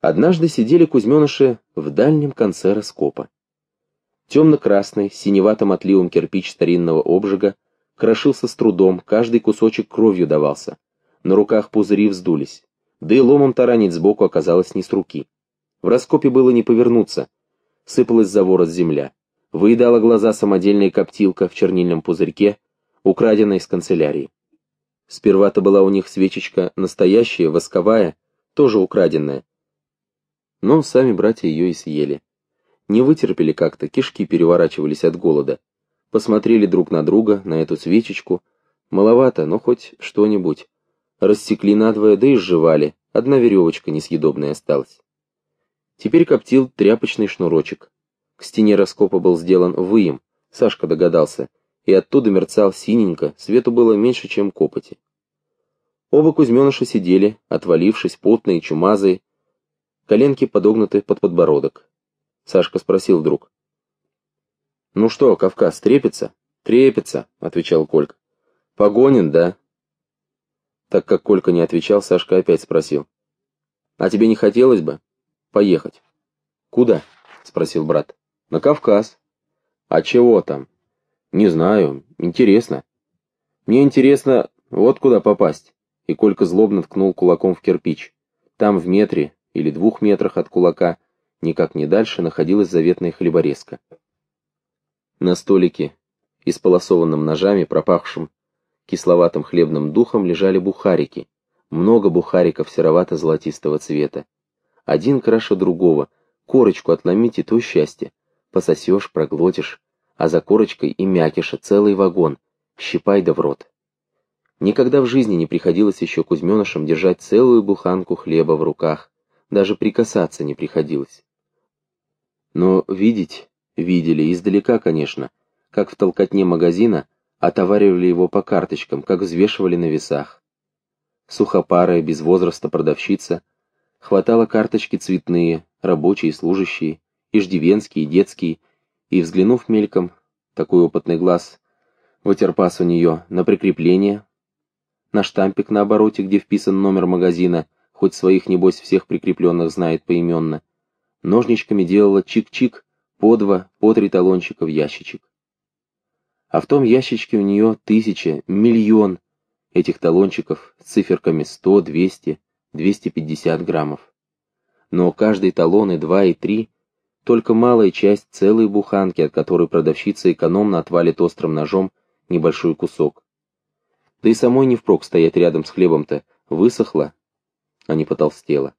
Однажды сидели кузьменыши в дальнем конце раскопа. Темно-красный, синеватым отливом кирпич старинного обжига крошился с трудом, каждый кусочек кровью давался. На руках пузыри вздулись. Да и ломом таранить сбоку оказалось не с руки. В раскопе было не повернуться. Сыпалась за ворот земля. Выедала глаза самодельная коптилка в чернильном пузырьке, украденная из канцелярии. Сперва-то была у них свечечка настоящая, восковая, тоже украденная. Но сами братья ее и съели. Не вытерпели как-то, кишки переворачивались от голода. Посмотрели друг на друга, на эту свечечку. Маловато, но хоть что-нибудь. Рассекли надвое, да и сживали. Одна веревочка несъедобная осталась. Теперь коптил тряпочный шнурочек. К стене раскопа был сделан выем, Сашка догадался, и оттуда мерцал синенько, свету было меньше, чем копоти. Оба Кузьменыша сидели, отвалившись, потные, чумазые, коленки подогнуты под подбородок. Сашка спросил вдруг. «Ну что, Кавказ, трепится?» «Трепится», — отвечал Колька. «Погонен, да?» Так как Колька не отвечал, Сашка опять спросил. «А тебе не хотелось бы поехать?» «Куда?» — спросил брат. «На Кавказ». «А чего там?» «Не знаю. Интересно». «Мне интересно, вот куда попасть». И Колька злобно ткнул кулаком в кирпич. Там в метре или двух метрах от кулака, никак не дальше, находилась заветная хлеборезка. На столике, исполосованном ножами, пропахшим кисловатым хлебным духом, лежали бухарики. Много бухариков серовато-золотистого цвета. Один краше другого. Корочку отломить и то счастье. Пососешь, проглотишь, а за корочкой и мякиша целый вагон. Щипай да в рот. Никогда в жизни не приходилось еще Кузьменышам держать целую буханку хлеба в руках. Даже прикасаться не приходилось. Но видеть, видели, издалека, конечно, как в толкотне магазина отоваривали его по карточкам, как взвешивали на весах. Сухопарая, без возраста продавщица, хватала карточки цветные, рабочие, служащие, иждивенские, детские, и, взглянув мельком, такой опытный глаз, вытерпас у нее на прикрепление, на штампик на обороте, где вписан номер магазина, хоть своих, небось, всех прикрепленных знает поименно, ножничками делала чик-чик, по два, по три талончика в ящичек. А в том ящичке у нее тысяча, миллион этих талончиков с циферками 100, 200, 250 граммов. Но каждый талон и два, и три — только малая часть целой буханки, от которой продавщица экономно отвалит острым ножом небольшой кусок. Да и самой не впрок стоять рядом с хлебом-то, высохла, а не потолстела.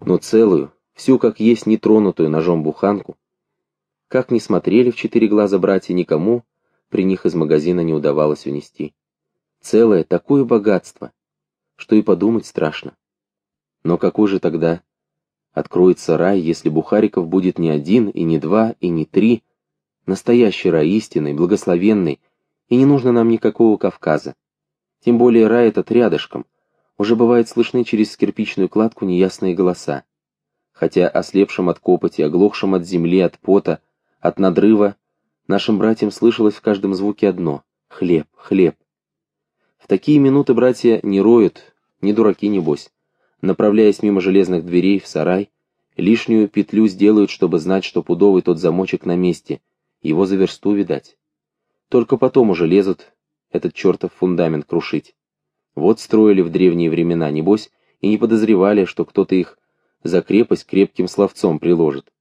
Но целую, всю как есть нетронутую ножом буханку, как ни смотрели в четыре глаза братья, никому при них из магазина не удавалось унести. Целое такое богатство, что и подумать страшно. Но какой же тогда откроется рай, если Бухариков будет не один, и не два, и не три, настоящий рай истинный, благословенный, и не нужно нам никакого Кавказа. Тем более рай этот рядышком, уже бывает слышны через кирпичную кладку неясные голоса. Хотя ослепшим от копоти, оглохшим от земли, от пота, от надрыва, нашим братьям слышалось в каждом звуке одно — хлеб, хлеб. В такие минуты братья не роют, не дураки небось. Направляясь мимо железных дверей в сарай, лишнюю петлю сделают, чтобы знать, что пудовый тот замочек на месте, его за версту видать. Только потом уже лезут этот чертов фундамент крушить. Вот строили в древние времена, небось, и не подозревали, что кто-то их за крепость крепким словцом приложит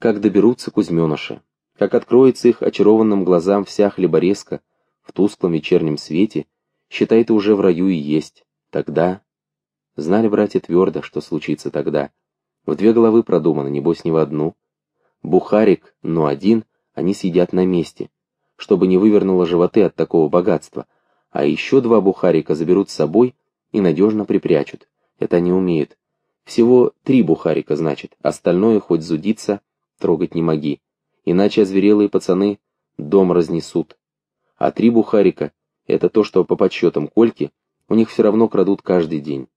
как доберутся кузьменыши, как откроется их очарованным глазам вся хлеборезка в тусклом вечернем свете, считай, ты уже в раю и есть. Тогда... Знали братья твердо, что случится тогда. В две головы продумано, небось, не в одну. Бухарик, но один, они съедят на месте, чтобы не вывернуло животы от такого богатства, а еще два бухарика заберут с собой и надежно припрячут. Это они умеют. Всего три бухарика, значит, остальное хоть зудится, трогать не моги, иначе озверелые пацаны дом разнесут. А три бухарика — это то, что по подсчетам Кольки у них все равно крадут каждый день.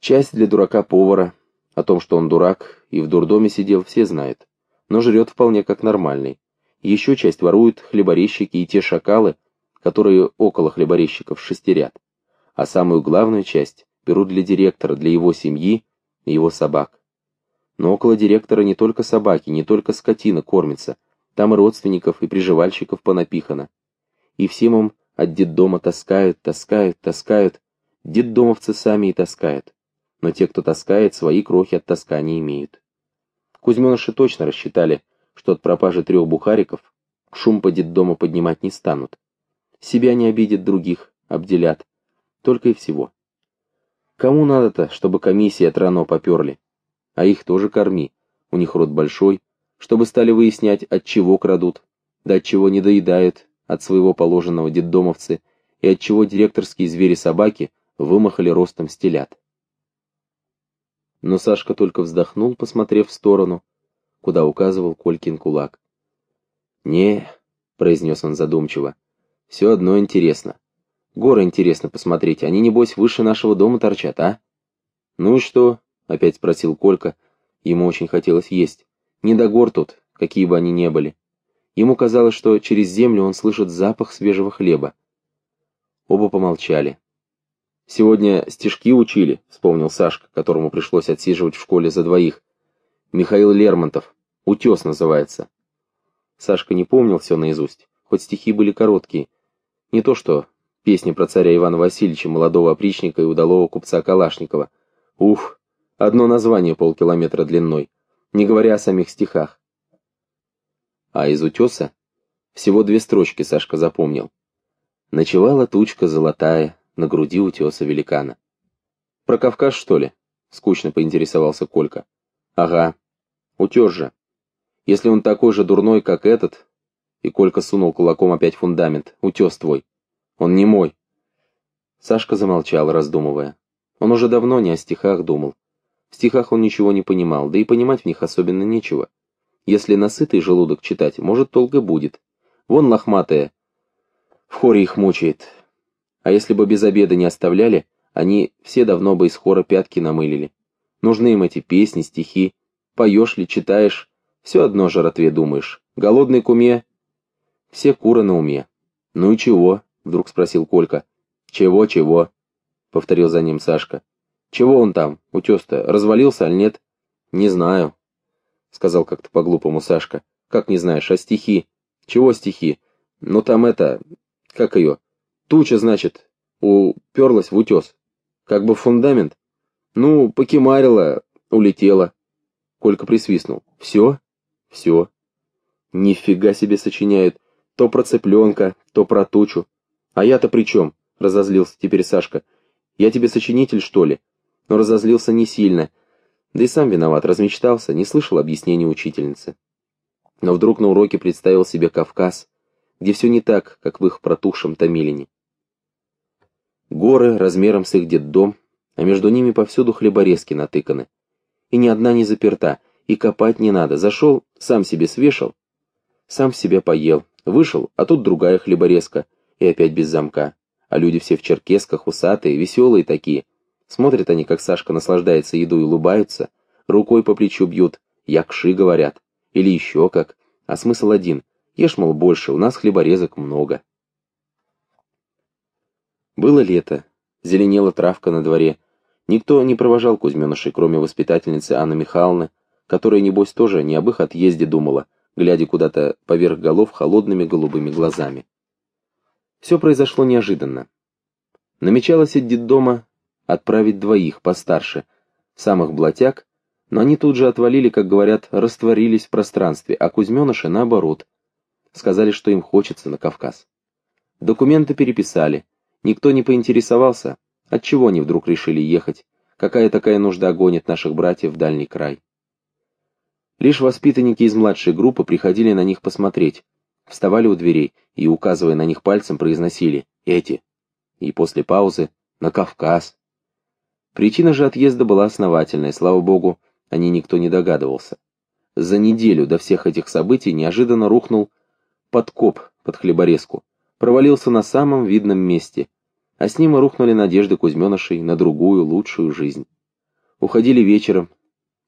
Часть для дурака-повара, о том, что он дурак и в дурдоме сидел, все знают, но жрет вполне как нормальный. Еще часть воруют хлеборезчики и те шакалы, которые около хлеборезчиков шестерят. А самую главную часть берут для директора, для его семьи и его собак. Но около директора не только собаки, не только скотина кормится, там и родственников, и приживальщиков понапихано. И всем им от детдома таскают, таскают, таскают. Детдомовцы сами и таскают. Но те, кто таскает, свои крохи от таскания имеют. Кузьменыши точно рассчитали, что от пропажи трех бухариков шум по детдому поднимать не станут. Себя не обидят других, обделят. Только и всего. Кому надо-то, чтобы комиссии от рано поперли? А их тоже корми. У них рот большой, чтобы стали выяснять, от чего крадут, да от чего не доедают от своего положенного детдомовцы и от чего директорские звери-собаки вымахали ростом стелят. Но Сашка только вздохнул, посмотрев в сторону, куда указывал Колькин кулак. «Не», — произнес он задумчиво, — «все одно интересно. Горы интересно посмотреть, они, небось, выше нашего дома торчат, а?» «Ну и что?» — опять спросил Колька. Ему очень хотелось есть. «Не до гор тут, какие бы они ни были». Ему казалось, что через землю он слышит запах свежего хлеба. Оба помолчали. «Сегодня стишки учили», — вспомнил Сашка, которому пришлось отсиживать в школе за двоих. «Михаил Лермонтов. Утес называется». Сашка не помнил все наизусть, хоть стихи были короткие. Не то что песни про царя Ивана Васильевича, молодого опричника и удалого купца Калашникова. Ух, одно название полкилометра длиной, не говоря о самих стихах. А из утеса всего две строчки Сашка запомнил. Ночевала тучка золотая на груди утеса великана. «Про Кавказ, что ли?» — скучно поинтересовался Колька. «Ага. Утес же. Если он такой же дурной, как этот...» И Колька сунул кулаком опять фундамент. «Утес твой. Он не мой». Сашка замолчал, раздумывая. Он уже давно не о стихах думал. В стихах он ничего не понимал, да и понимать в них особенно нечего. Если насытый желудок читать, может, и будет. Вон лохматая. В хоре их мучает. А если бы без обеда не оставляли, они все давно бы из хора пятки намылили. Нужны им эти песни, стихи. Поешь ли, читаешь, все одно жратве думаешь. Голодный к уме. Все куры на уме. Ну и чего? Вдруг спросил Колька. Чего, чего? Повторил за ним Сашка. Чего он там, утес-то, развалился, аль нет? Не знаю, сказал как-то по-глупому Сашка. Как не знаешь, а стихи? Чего стихи? Ну там это, как ее? Туча, значит, уперлась в утес. Как бы фундамент. Ну, покемарила, улетела. Колька присвистнул. Все? Все. Нифига себе сочиняют. То про цыпленка, то про тучу. А я-то при чем? Разозлился теперь Сашка. Я тебе сочинитель, что ли? Но разозлился не сильно. Да и сам виноват, размечтался, не слышал объяснений учительницы. Но вдруг на уроке представил себе Кавказ, где все не так, как в их протухшем Томилине. Горы размером с их детдом, а между ними повсюду хлеборезки натыканы. И ни одна не заперта, и копать не надо. Зашел, сам себе свешал, сам себя поел. Вышел, а тут другая хлеборезка, и опять без замка. А люди все в черкесках, усатые, веселые такие, Смотрят они, как Сашка наслаждается едой улыбаются, рукой по плечу бьют, якши говорят, или еще как. А смысл один, ешь, мол, больше, у нас хлеборезок много. Было лето, зеленела травка на дворе. Никто не провожал Кузьменышей, кроме воспитательницы Анны Михайловны, которая, небось, тоже не об их отъезде думала, глядя куда-то поверх голов холодными голубыми глазами. Все произошло неожиданно. Намечалось от детдома отправить двоих постарше, самых блатяг, но они тут же отвалили, как говорят, растворились в пространстве, а Кузьменыши наоборот. Сказали, что им хочется на Кавказ. Документы переписали. Никто не поинтересовался, отчего они вдруг решили ехать, какая такая нужда гонит наших братьев в дальний край. Лишь воспитанники из младшей группы приходили на них посмотреть, вставали у дверей и, указывая на них пальцем, произносили «эти». И после паузы «на Кавказ». Причина же отъезда была основательной, слава богу, о ней никто не догадывался. За неделю до всех этих событий неожиданно рухнул подкоп под хлеборезку, провалился на самом видном месте, а с ним и рухнули надежды Кузьменышей на другую, лучшую жизнь. Уходили вечером,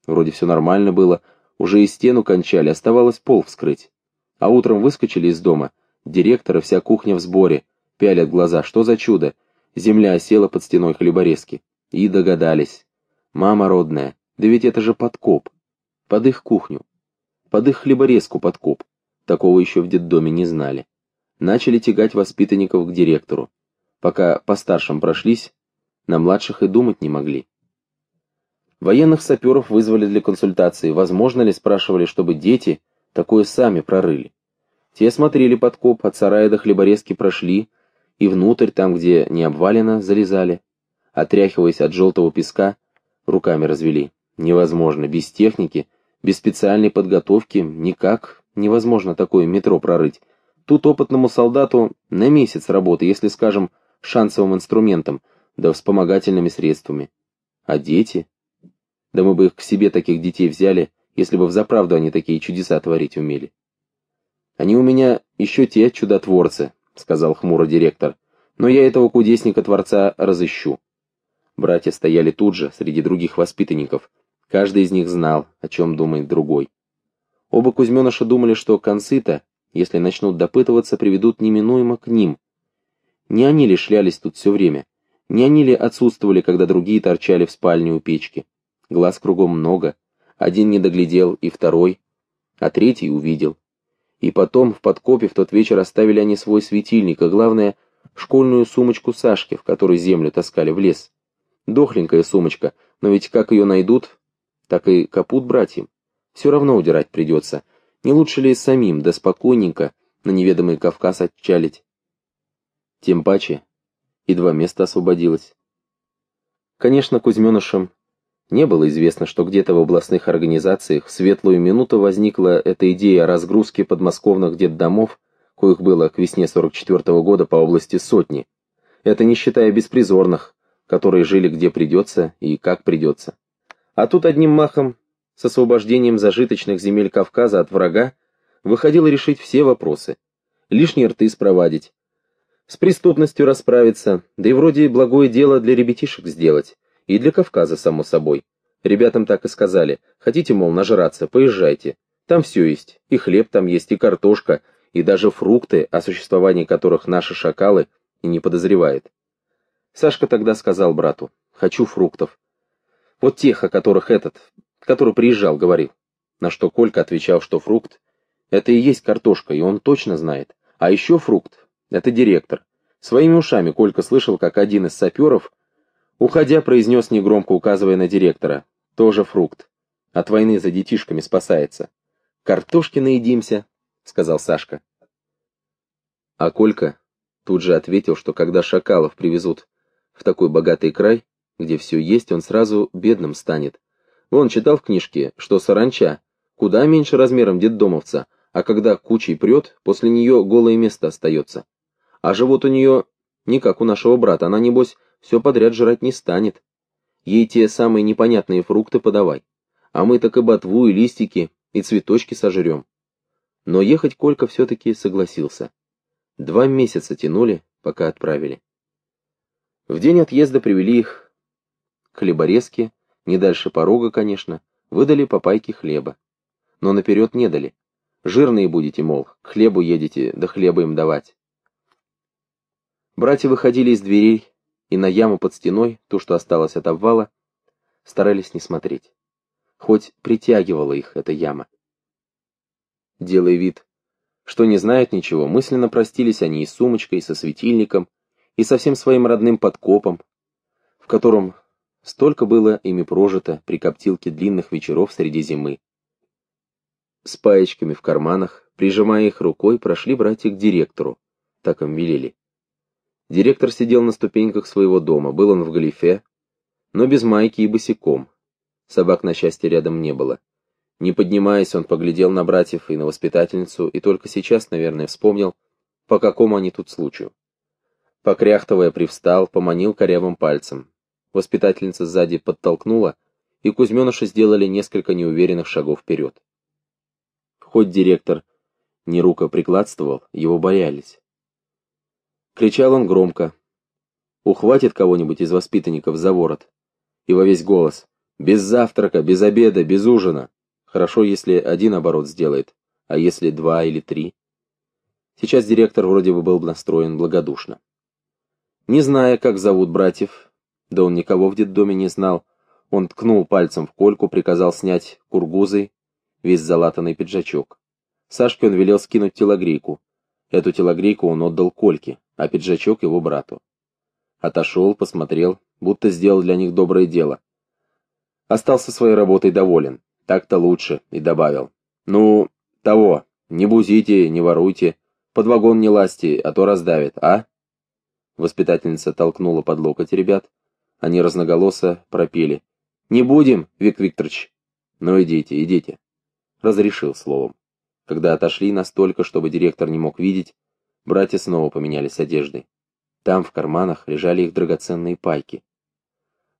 вроде все нормально было, уже и стену кончали, оставалось пол вскрыть. А утром выскочили из дома, директора вся кухня в сборе, пялят глаза, что за чудо, земля осела под стеной хлеборезки. И догадались. Мама родная, да ведь это же подкоп. Под их кухню. Под их хлеборезку подкоп. Такого еще в детдоме не знали. Начали тягать воспитанников к директору. Пока по старшим прошлись, на младших и думать не могли. Военных саперов вызвали для консультации, возможно ли, спрашивали, чтобы дети такое сами прорыли. Те смотрели подкоп, от сарая до хлеборезки прошли, и внутрь, там, где не обвалено, залезали. Отряхиваясь от желтого песка, руками развели. Невозможно, без техники, без специальной подготовки, никак невозможно такое метро прорыть. Тут опытному солдату на месяц работы, если, скажем, шансовым инструментом, да вспомогательными средствами. А дети? Да мы бы их к себе таких детей взяли, если бы взаправду они такие чудеса творить умели. Они у меня еще те чудотворцы, сказал хмуро директор, но я этого кудесника-творца разыщу. Братья стояли тут же, среди других воспитанников. Каждый из них знал, о чем думает другой. Оба Кузьменыша думали, что концы-то, если начнут допытываться, приведут неминуемо к ним. Не они ли шлялись тут все время? Не они ли отсутствовали, когда другие торчали в спальне у печки? Глаз кругом много. Один не доглядел, и второй. А третий увидел. И потом в подкопе в тот вечер оставили они свой светильник, а главное, школьную сумочку Сашки, в которой землю таскали в лес. Дохленькая сумочка, но ведь как ее найдут, так и капут братьям. Все равно удирать придется. Не лучше ли самим, да спокойненько, на неведомый Кавказ отчалить? Тем паче, и два места освободилось. Конечно, Кузьменышам не было известно, что где-то в областных организациях в светлую минуту возникла эта идея о разгрузке подмосковных детдомов, коих было к весне 44 -го года по области сотни. Это не считая беспризорных, которые жили где придется и как придется. А тут одним махом, с освобождением зажиточных земель Кавказа от врага, выходило решить все вопросы. Лишние рты спровадить, с преступностью расправиться, да и вроде благое дело для ребятишек сделать. И для Кавказа, само собой. Ребятам так и сказали. Хотите, мол, нажраться, поезжайте. Там все есть. И хлеб там есть, и картошка, и даже фрукты, о существовании которых наши шакалы и не подозревают. Сашка тогда сказал брату, хочу фруктов. Вот тех, о которых этот, который приезжал, говорил. На что Колька отвечал, что фрукт — это и есть картошка, и он точно знает. А еще фрукт — это директор. Своими ушами Колька слышал, как один из саперов Уходя, произнес негромко, указывая на директора. Тоже фрукт. От войны за детишками спасается. Картошки наедимся, сказал Сашка. А Колька тут же ответил, что когда шакалов привезут в такой богатый край, где все есть, он сразу бедным станет. Вон читал в книжке, что саранча куда меньше размером детдомовца, а когда кучей прет, после нее голое место остается. А живот у нее не как у нашего брата, она, небось, все подряд жрать не станет. Ей те самые непонятные фрукты подавай. А мы так и ботву, и листики, и цветочки сожрем. Но ехать Колька все-таки согласился. Два месяца тянули, пока отправили. В день отъезда привели их к хлеборезке, не дальше порога, конечно, выдали по пайке хлеба. Но наперед не дали. Жирные будете, мол, к хлебу едете, да хлеба им давать. Братья выходили из дверей, и на яму под стеной, ту, что осталось от обвала, старались не смотреть. Хоть притягивала их эта яма. Делая вид, что не знают ничего, мысленно простились они и с сумочкой, и со светильником, и со всем своим родным подкопом, в котором столько было ими прожито при коптилке длинных вечеров среди зимы. С паечками в карманах, прижимая их рукой, прошли братья к директору, так им велели. Директор сидел на ступеньках своего дома, был он в галифе, но без майки и босиком. Собак, на счастье, рядом не было. Не поднимаясь, он поглядел на братьев и на воспитательницу, и только сейчас, наверное, вспомнил, по какому они тут случаю. Покряхтовая привстал, поманил корявым пальцем. Воспитательница сзади подтолкнула, и Кузьменыша сделали несколько неуверенных шагов вперед. Хоть директор не рукоприкладствовал, его боялись. Кричал он громко. Ухватит кого-нибудь из воспитанников за ворот. И во весь голос. Без завтрака, без обеда, без ужина. Хорошо, если один оборот сделает, а если два или три. Сейчас директор вроде бы был настроен благодушно. Не зная, как зовут братьев, Да он никого в детдоме не знал. Он ткнул пальцем в кольку, приказал снять кургузой весь залатанный пиджачок. Сашке он велел скинуть телогрейку. Эту телогрейку он отдал Кольке, а пиджачок его брату. Отошел, посмотрел, будто сделал для них доброе дело. Остался своей работой доволен. Так-то лучше, и добавил. Ну, того, не бузите, не воруйте, под вагон не лазьте, а то раздавит, а? Воспитательница толкнула под локоть ребят. Они разноголосо пропели. «Не будем, Вик Викторович!» «Ну идите, идите!» Разрешил словом. Когда отошли настолько, чтобы директор не мог видеть, братья снова поменялись одеждой. Там в карманах лежали их драгоценные пайки.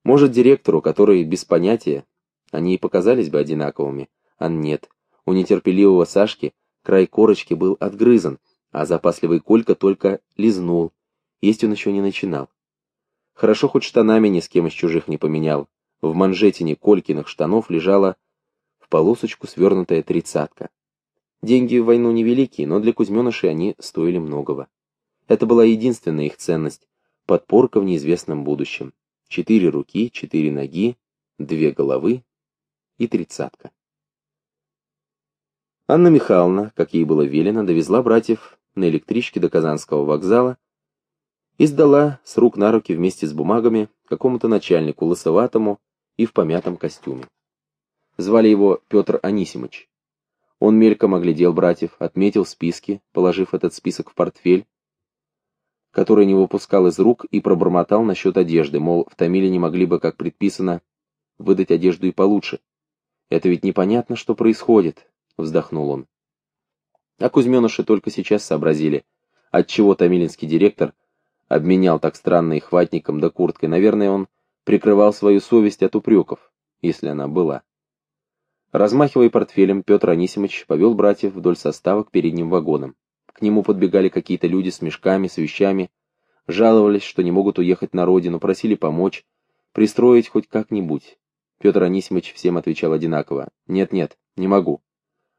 Может, директору, который без понятия, они и показались бы одинаковыми, а нет. У нетерпеливого Сашки край корочки был отгрызан, а запасливый Колька только лизнул. Есть он еще не начинал. Хорошо хоть штанами ни с кем из чужих не поменял. В манжетине Колькиных штанов лежала в полосочку свернутая тридцатка. Деньги в войну невеликие, но для кузьменышей они стоили многого. Это была единственная их ценность, подпорка в неизвестном будущем. Четыре руки, четыре ноги, две головы и тридцатка. Анна Михайловна, как ей было велено, довезла братьев на электричке до Казанского вокзала и сдала с рук на руки вместе с бумагами какому-то начальнику лысоватому и в помятом костюме. Звали его Петр Анисимыч. Он мельком оглядел братьев, отметил списки, положив этот список в портфель, который не выпускал из рук и пробормотал насчет одежды, мол, в Томиле не могли бы, как предписано, выдать одежду и получше. «Это ведь непонятно, что происходит», — вздохнул он. А Кузьменыши только сейчас сообразили, отчего томилинский директор обменял так странно их ватником да курткой. Наверное, он прикрывал свою совесть от упреков, если она была. Размахивая портфелем, Петр Анисимович повел братьев вдоль состава к передним вагонам. К нему подбегали какие-то люди с мешками, с вещами, жаловались, что не могут уехать на родину, просили помочь, пристроить хоть как-нибудь. Петр Анисимович всем отвечал одинаково. «Нет-нет, не могу».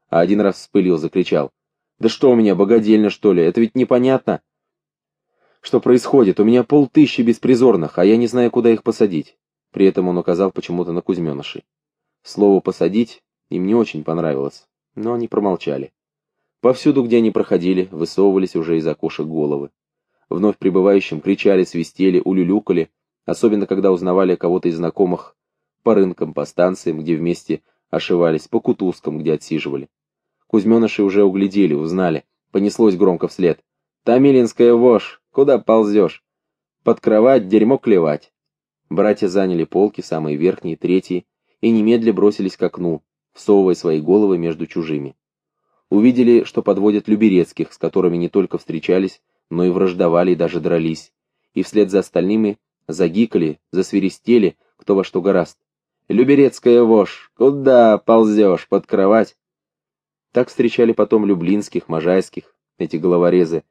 А один раз вспылил, закричал. «Да что у меня, богадельня, что ли? Это ведь непонятно!» «Что происходит? У меня полтыщи беспризорных, а я не знаю, куда их посадить». При этом он указал почему-то на Кузьменышей. Слово «посадить» им не очень понравилось, но они промолчали. Повсюду, где они проходили, высовывались уже из окошек головы. Вновь прибывающим кричали, свистели, улюлюкали, особенно когда узнавали кого-то из знакомых по рынкам, по станциям, где вместе ошивались, по кутузкам, где отсиживали. Кузьменыши уже углядели, узнали, понеслось громко вслед. «Томилинская вошь! Куда ползешь? Под кровать дерьмо клевать!» Братья заняли полки, самые верхние, третьи, и немедля бросились к окну, всовывая свои головы между чужими увидели, что подводят Люберецких, с которыми не только встречались, но и враждовали и даже дрались, и вслед за остальными загикали, засвиристели, кто во что гораст. «Люберецкая вошь! Куда ползешь? Под кровать?» Так встречали потом Люблинских, Можайских, эти головорезы,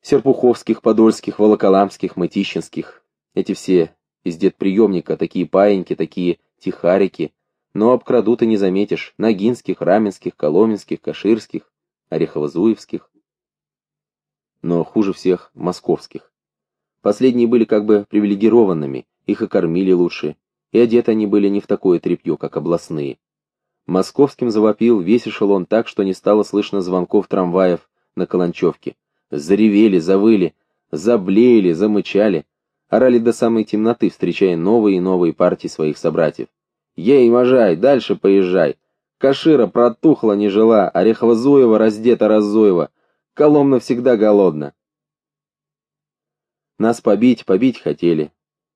Серпуховских, Подольских, Волоколамских, Мытищинских. Эти все из детприемника, такие паиньки, такие тихарики, но обкрадут и не заметишь Ногинских, Раменских, Коломенских, Каширских, Орехово-Зуевских. Но хуже всех московских. Последние были как бы привилегированными, их и кормили лучше, и одеты они были не в такое тряпье, как областные. Московским завопил весь эшелон так, что не стало слышно звонков трамваев на Каланчевке. Заревели, завыли, заблеяли, замычали, орали до самой темноты, встречая новые и новые партии своих собратьев. Ей, Можай, дальше поезжай. Кашира протухла, не жила, Орехово-Зуева раздета Разуева. Коломна всегда голодна. Нас побить, побить хотели.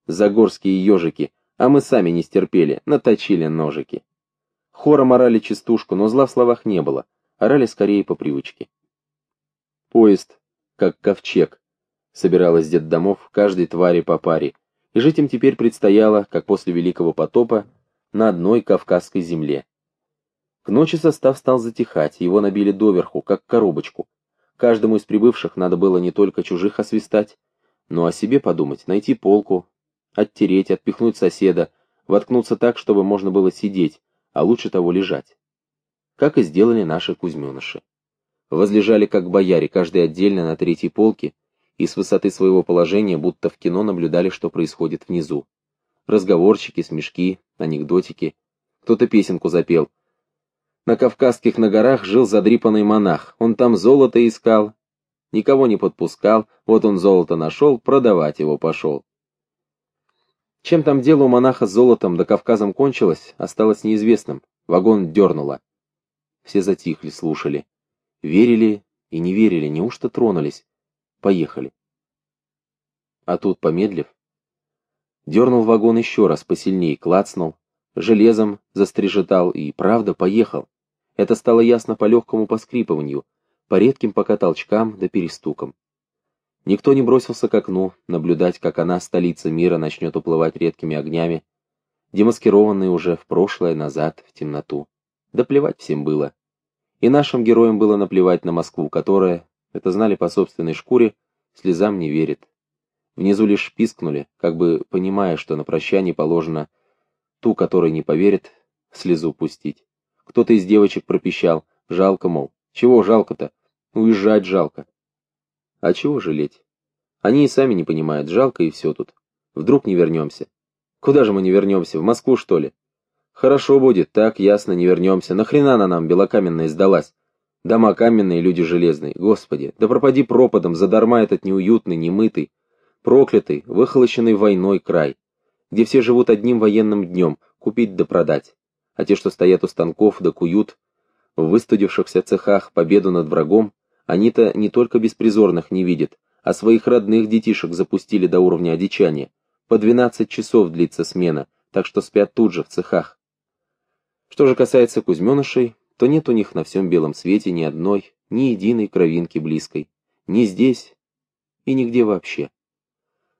Загорские ежики, а мы сами не стерпели, наточили ножики. Хором орали частушку, но зла в словах не было, орали скорее по привычке. Поезд, как ковчег, собиралась детдомов каждой твари по паре, и жить им теперь предстояло, как после Великого потопа, на одной кавказской земле. К ночи состав стал затихать, его набили доверху, как коробочку. Каждому из прибывших надо было не только чужих освистать, но о себе подумать, найти полку, оттереть, отпихнуть соседа, воткнуться так, чтобы можно было сидеть, а лучше того лежать. Как и сделали наши кузьменыши. Возлежали как бояре, каждый отдельно на третьей полке, и с высоты своего положения будто в кино наблюдали, что происходит внизу. Разговорчики, смешки, анекдотики. Кто-то песенку запел. На Кавказских на горах жил задрипанный монах. Он там золото искал. Никого не подпускал. Вот он золото нашел, продавать его пошел. Чем там дело у монаха с золотом да Кавказом кончилось, осталось неизвестным. Вагон дернуло. Все затихли, слушали. Верили и не верили, неужто тронулись. Поехали. А тут, помедлив, дернул вагон еще раз посильней, клацнул, железом застрежетал и, правда, поехал. Это стало ясно по легкому поскрипыванию, по редким пока толчкам да перестукам. Никто не бросился к окну, наблюдать, как она, столица мира, начнет уплывать редкими огнями, демаскированные уже в прошлое, назад, в темноту. Да плевать всем было. И нашим героям было наплевать на Москву, которая, это знали по собственной шкуре, слезам не верит. Внизу лишь пискнули, как бы понимая, что на прощание положено ту, которой не поверит, слезу пустить. Кто-то из девочек пропищал, жалко, мол, чего жалко-то? Уезжать жалко. А чего жалеть? Они и сами не понимают, жалко и все тут. Вдруг не вернемся. Куда же мы не вернемся, в Москву, что ли? Хорошо будет, так, ясно, не вернемся. Нахрена она нам, белокаменная, сдалась? Дома каменные, люди железные. Господи, да пропади пропадом, задарма этот неуютный, немытый, проклятый, выхолощенный войной край, где все живут одним военным днем, купить да продать. А те, что стоят у станков да куют, в выстудившихся цехах победу над врагом, они-то не только беспризорных не видят, а своих родных детишек запустили до уровня одичания. По 12 часов длится смена, так что спят тут же, в цехах. Что же касается кузьменышей, то нет у них на всем белом свете ни одной, ни единой кровинки близкой. Ни здесь и нигде вообще.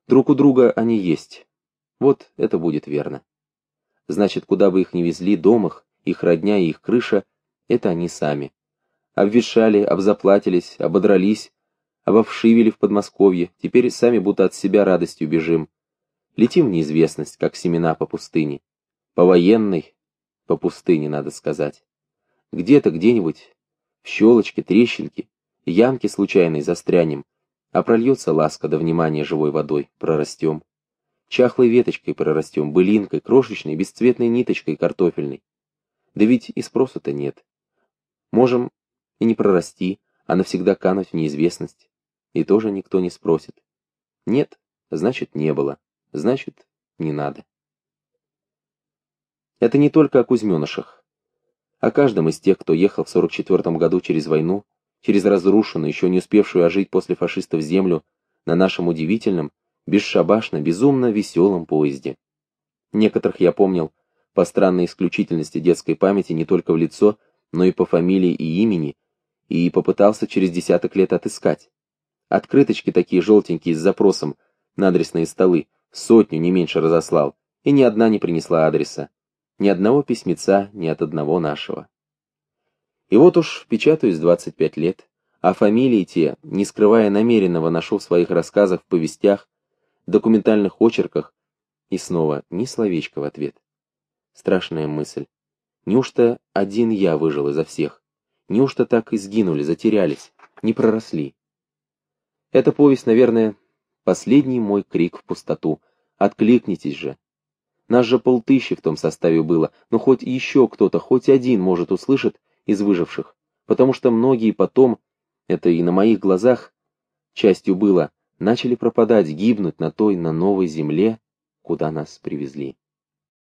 Друг у друга они есть. Вот это будет верно. Значит, куда бы их ни везли, дом их, их родня и их крыша, это они сами. Обветшали, обзаплатились, ободрались, обовшивили в Подмосковье, теперь сами будто от себя радостью бежим. Летим в неизвестность, как семена по пустыне. По военной, по пустыне, надо сказать. Где-то где-нибудь в щелочке, трещинке, ямке случайной застрянем, а прольется ласка до внимания живой водой, прорастем. Чахлой веточкой прорастем, былинкой, крошечной, бесцветной ниточкой картофельной. Да ведь и спроса-то нет. Можем и не прорасти, а навсегда кануть в неизвестность. И тоже никто не спросит. Нет, значит не было, значит не надо. Это не только о Кузьменышах о каждом из тех, кто ехал в 44 году через войну, через разрушенную, еще не успевшую ожить после фашистов землю, на нашем удивительном, бесшабашно, безумно веселом поезде. Некоторых я помнил по странной исключительности детской памяти не только в лицо, но и по фамилии и имени, и попытался через десяток лет отыскать. Открыточки такие желтенькие с запросом на адресные столы, сотню не меньше разослал, и ни одна не принесла адреса. Ни одного письмеца, ни от одного нашего. И вот уж печатаюсь 25 лет, а фамилии те, не скрывая намеренного, ношу в своих рассказах, повестях, документальных очерках, и снова ни словечко в ответ. Страшная мысль. Неужто один я выжил изо всех? Неужто так и сгинули, затерялись, не проросли? Эта повесть, наверное, последний мой крик в пустоту. Откликнитесь же, нас же полтыщи в том составе было, но хоть еще кто-то, хоть один, может, услышит из выживших, потому что многие потом, это и на моих глазах, частью было, начали пропадать, гибнуть на той, на новой земле, куда нас привезли.